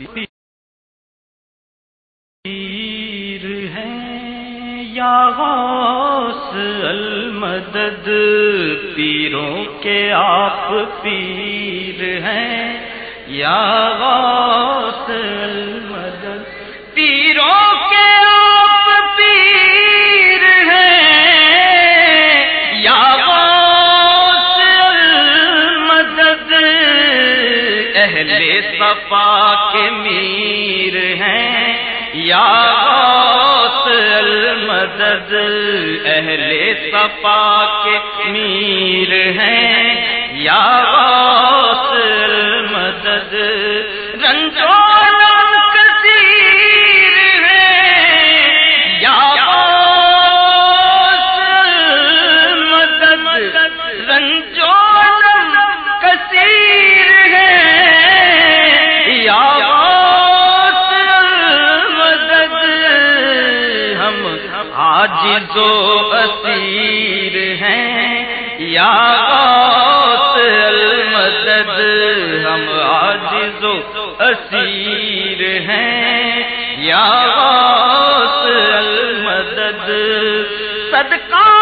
پیر ہیں یا غوث المدد پیروں کے آپ پیر ہیں یا غوث اہل صفا کے میر ہیں۔ یا غوث المدد، اہل صفا کے میر ہیں۔ یا غوث المدد، رنجو عاجز و اسیر ہیں، یا غوث المدد، ہم عاجز و اسیر ہیں۔ یا غوث المدد، صدقہ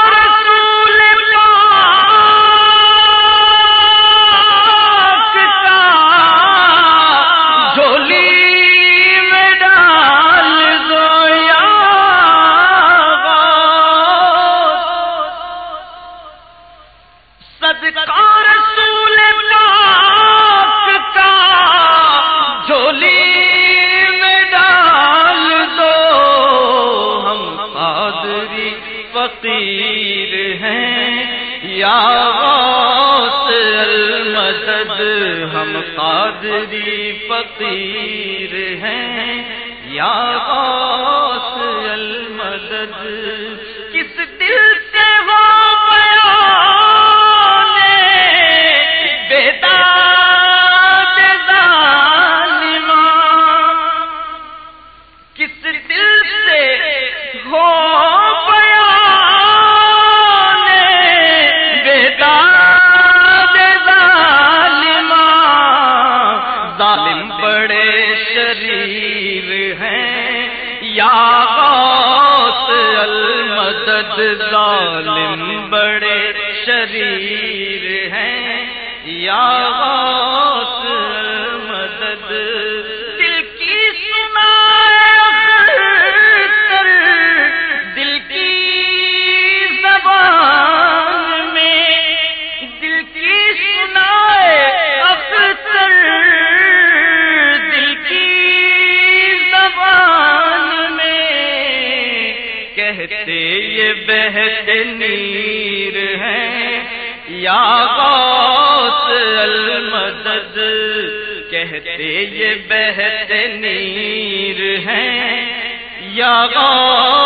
فقیر ہیں یا المدد ہم قادری فقیر ہیں یا المدد ظالم بڑے شریر ہیں۔ یا غوث المدد ظالم بڑے شریر ہیں۔ یا غوث کہتے یہ بہت نیر ہیں۔ یا غوث المدد کہتے یہ بہت نیر ہیں۔ یا غوث